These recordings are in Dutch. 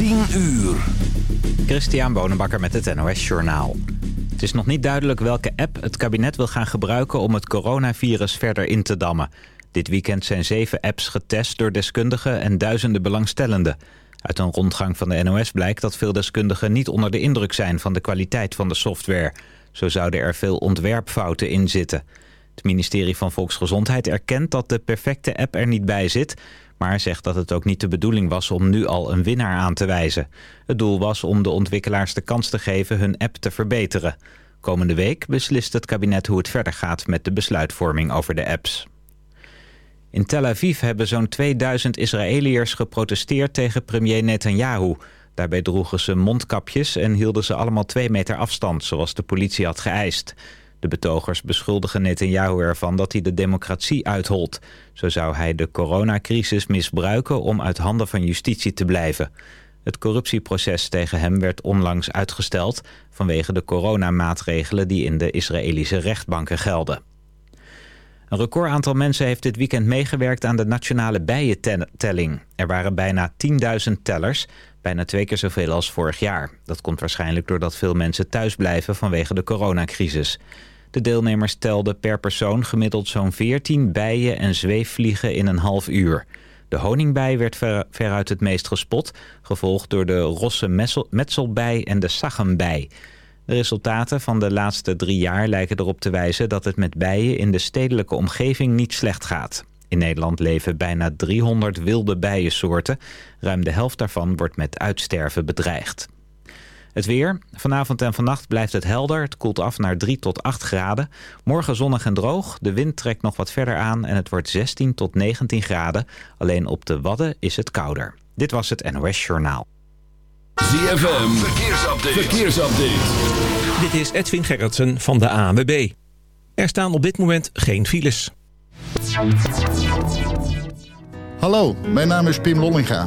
10 uur. Christian Bonenbakker met het NOS Journaal. Het is nog niet duidelijk welke app het kabinet wil gaan gebruiken... om het coronavirus verder in te dammen. Dit weekend zijn zeven apps getest door deskundigen en duizenden belangstellenden. Uit een rondgang van de NOS blijkt dat veel deskundigen niet onder de indruk zijn... van de kwaliteit van de software. Zo zouden er veel ontwerpfouten in zitten. Het ministerie van Volksgezondheid erkent dat de perfecte app er niet bij zit maar zegt dat het ook niet de bedoeling was om nu al een winnaar aan te wijzen. Het doel was om de ontwikkelaars de kans te geven hun app te verbeteren. Komende week beslist het kabinet hoe het verder gaat met de besluitvorming over de apps. In Tel Aviv hebben zo'n 2000 Israëliërs geprotesteerd tegen premier Netanyahu. Daarbij droegen ze mondkapjes en hielden ze allemaal twee meter afstand, zoals de politie had geëist. De betogers beschuldigen Netanyahu ervan dat hij de democratie uitholt. Zo zou hij de coronacrisis misbruiken om uit handen van justitie te blijven. Het corruptieproces tegen hem werd onlangs uitgesteld... vanwege de coronamaatregelen die in de Israëlische rechtbanken gelden. Een record aantal mensen heeft dit weekend meegewerkt aan de nationale bijentelling. Er waren bijna 10.000 tellers, bijna twee keer zoveel als vorig jaar. Dat komt waarschijnlijk doordat veel mensen thuis blijven vanwege de coronacrisis. De deelnemers telden per persoon gemiddeld zo'n 14 bijen en zweefvliegen in een half uur. De honingbij werd ver, veruit het meest gespot, gevolgd door de rosse metselbij en de saggembij. De resultaten van de laatste drie jaar lijken erop te wijzen dat het met bijen in de stedelijke omgeving niet slecht gaat. In Nederland leven bijna 300 wilde bijensoorten. Ruim de helft daarvan wordt met uitsterven bedreigd. Het weer. Vanavond en vannacht blijft het helder. Het koelt af naar 3 tot 8 graden. Morgen zonnig en droog. De wind trekt nog wat verder aan en het wordt 16 tot 19 graden. Alleen op de Wadden is het kouder. Dit was het NOS Journaal. ZFM. Verkeersupdate. Verkeersupdate. Dit is Edwin Gerritsen van de ANWB. Er staan op dit moment geen files. Hallo, mijn naam is Pim Lollinga.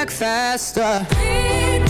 back faster.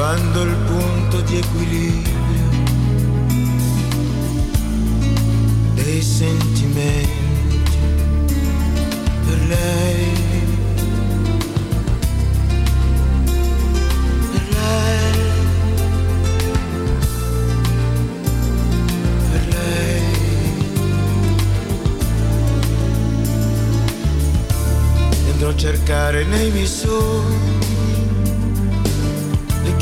trovando il punto di equilibrio dei sentimenti per lei. Per a cercare nei miei sogni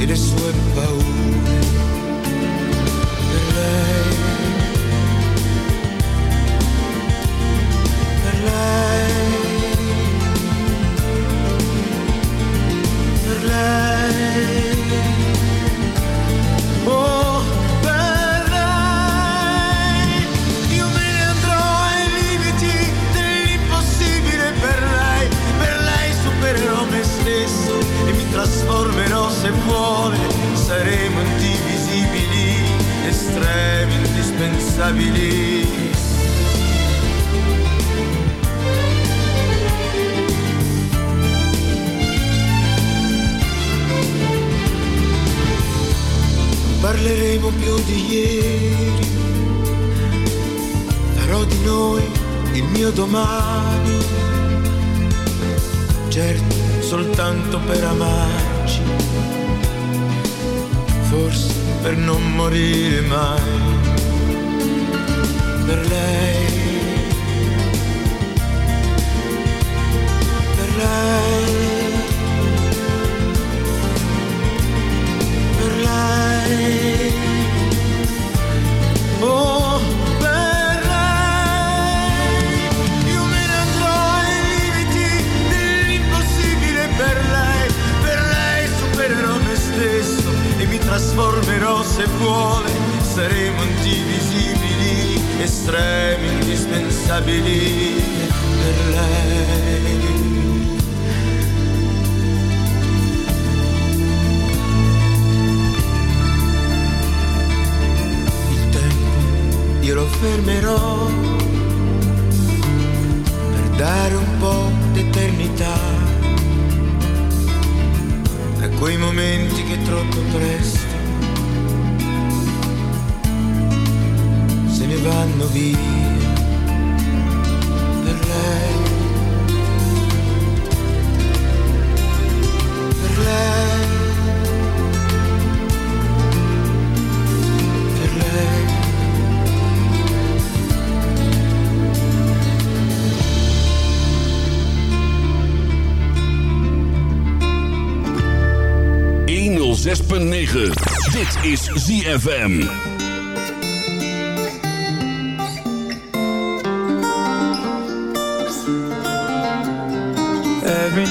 e sue paure per lei. Per lei. 106.9. Dit is ZFM.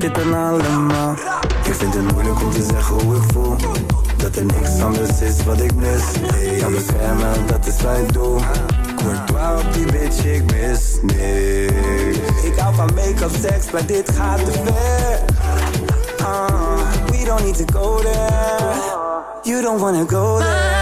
dit dan allemaal. Ik vind het moeilijk om te zeggen hoe ik voel. Dat er niks anders is wat ik mis. Kan beschermen, dat is wat ik doe Courtois op die bitch, ik mis niks. Ik hou van make-up, seks, maar dit gaat te ver. Uh, We don't need to go there. You don't wanna go there.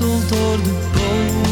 nasıl the doğru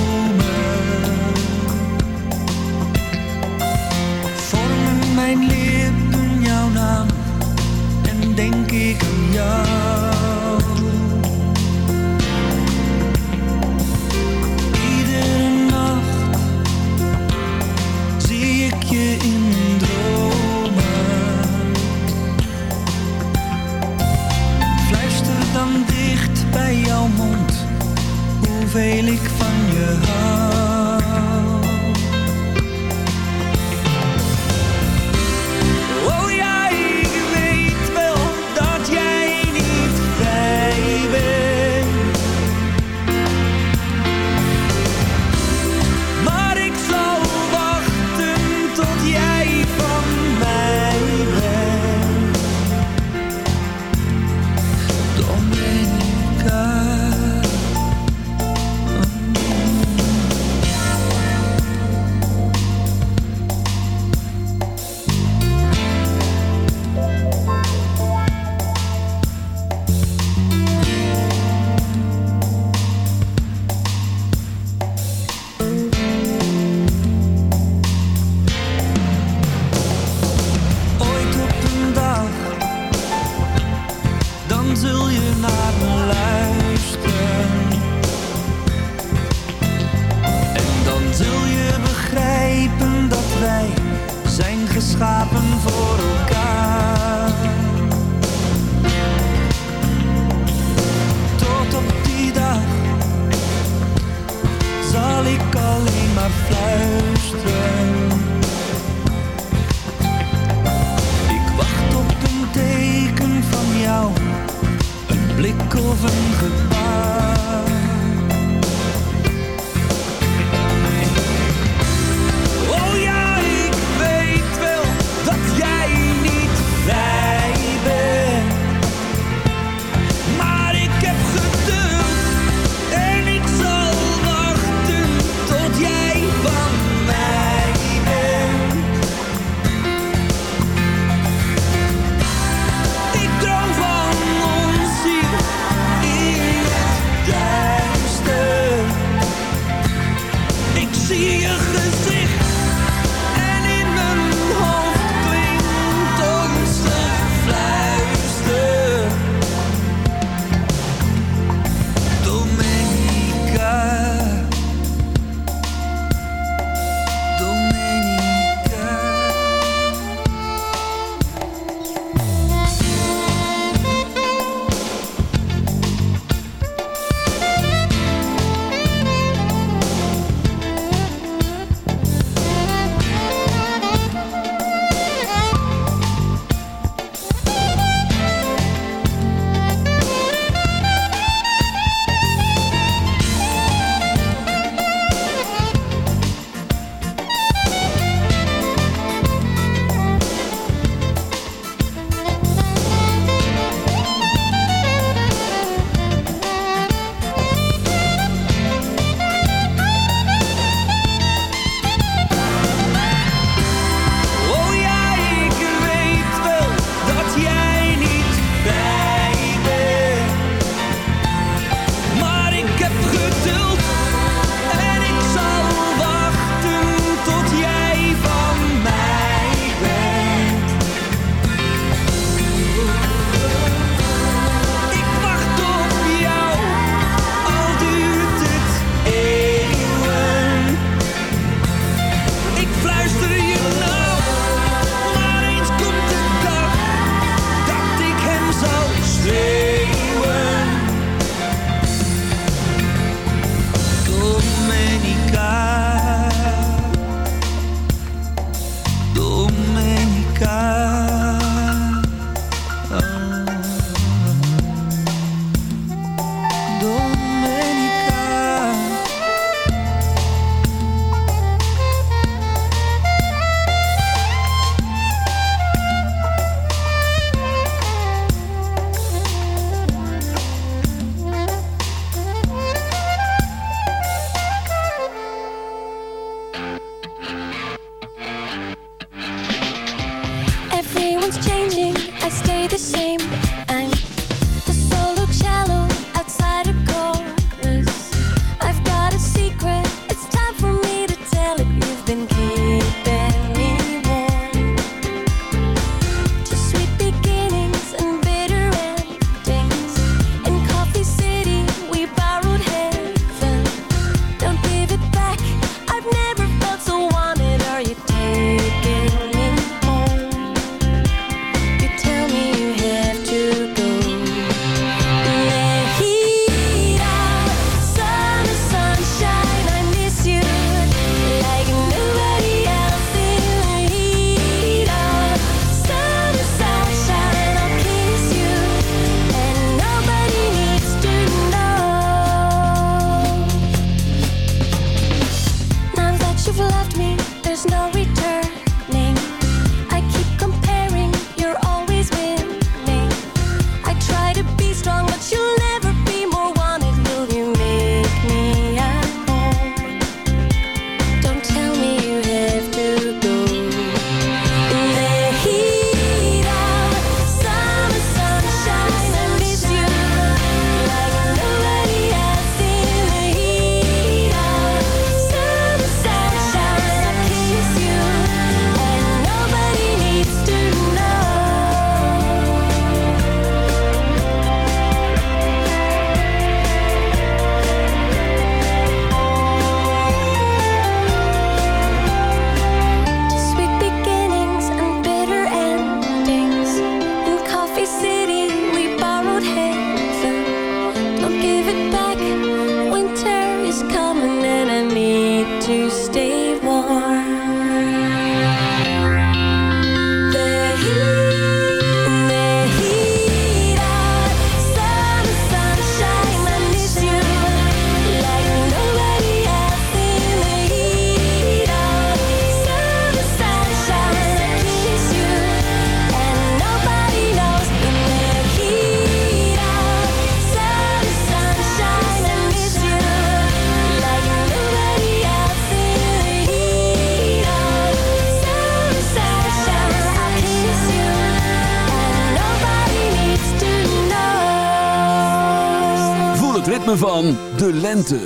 ritme van de lente.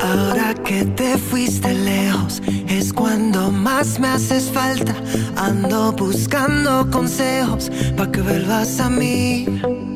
Ahora que te fuiste lejos es cuando más me haces falta. Ando buscando consejos pa' que vuelvas a mí.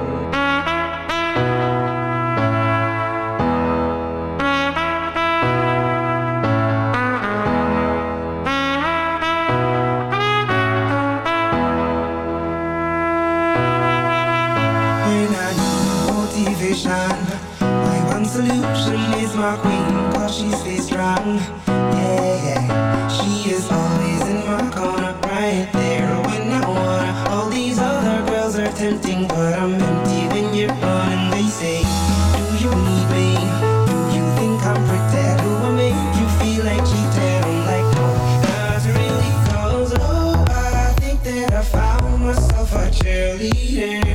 leading.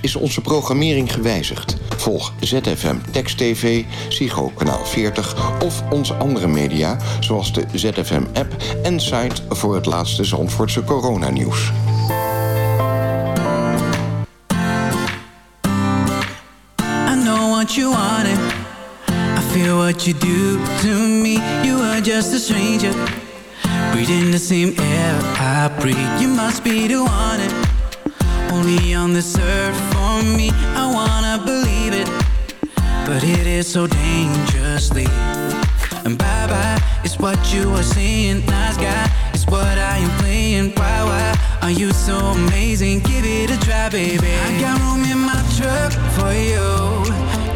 Is onze programmering gewijzigd. Volg ZFM Text TV, Psycho Kanaal 40 of onze andere media... zoals de ZFM-app en site voor het laatste Zandvoortse coronanieuws. I know what you wanted. I feel what you do to me. You are just a stranger. Breathing the same air I breathe. You must be the one Only on this earth for me. I wanna believe it But it is so dangerously. And bye-bye is what you are seeing Nice guy. Is what I am playing Why, why are you so amazing? Give it a try, baby. I got room in my truck for you.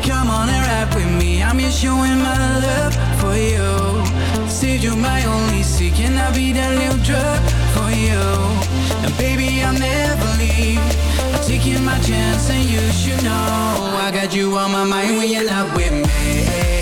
Come on and ride with me. I'm just showing my love for you. Save you my only seat. Can I be that new drug? For you? And baby, I'll never leave. I'm taking my chance, and you should know I got you on my mind when you're not with me.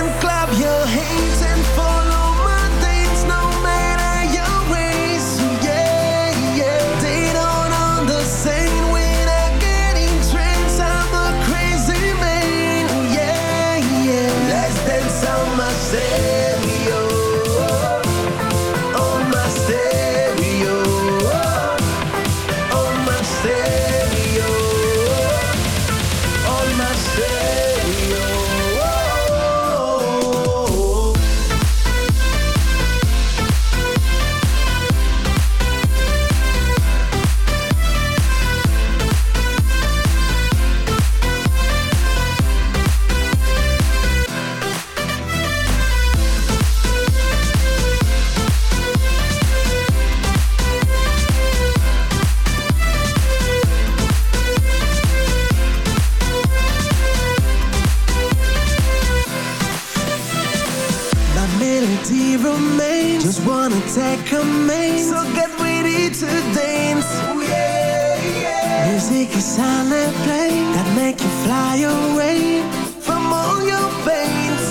Silent play that make you fly away from all your pains.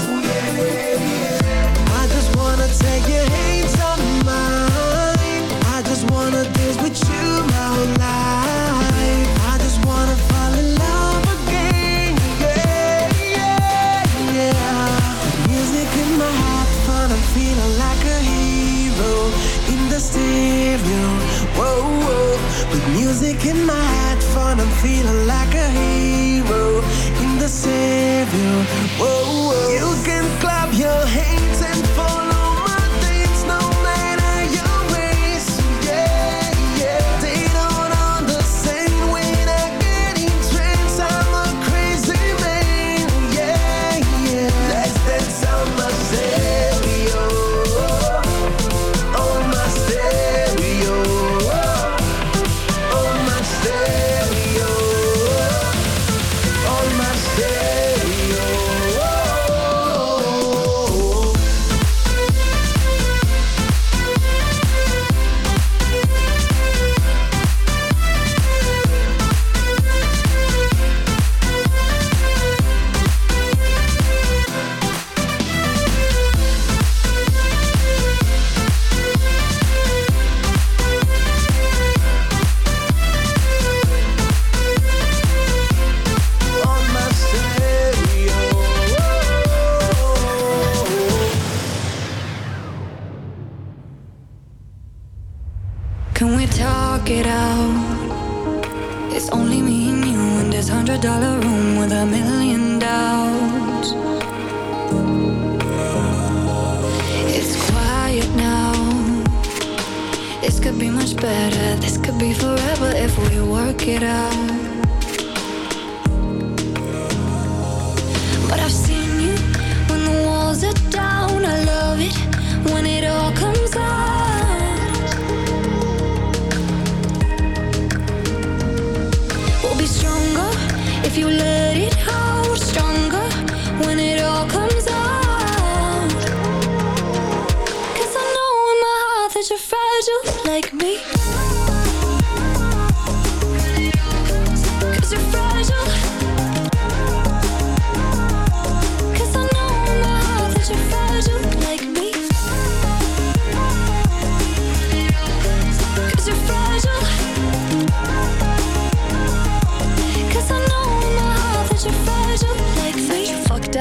I just wanna take your hands on mine. I just wanna dance with you my whole life. I just wanna fall in love again. Yeah, yeah, yeah. Music in my heart. I'm feeling like a hero in the stereo. Whoa, music in my fun. I'm feeling like a hero in the stereo. Whoa, whoa. You can clap your hands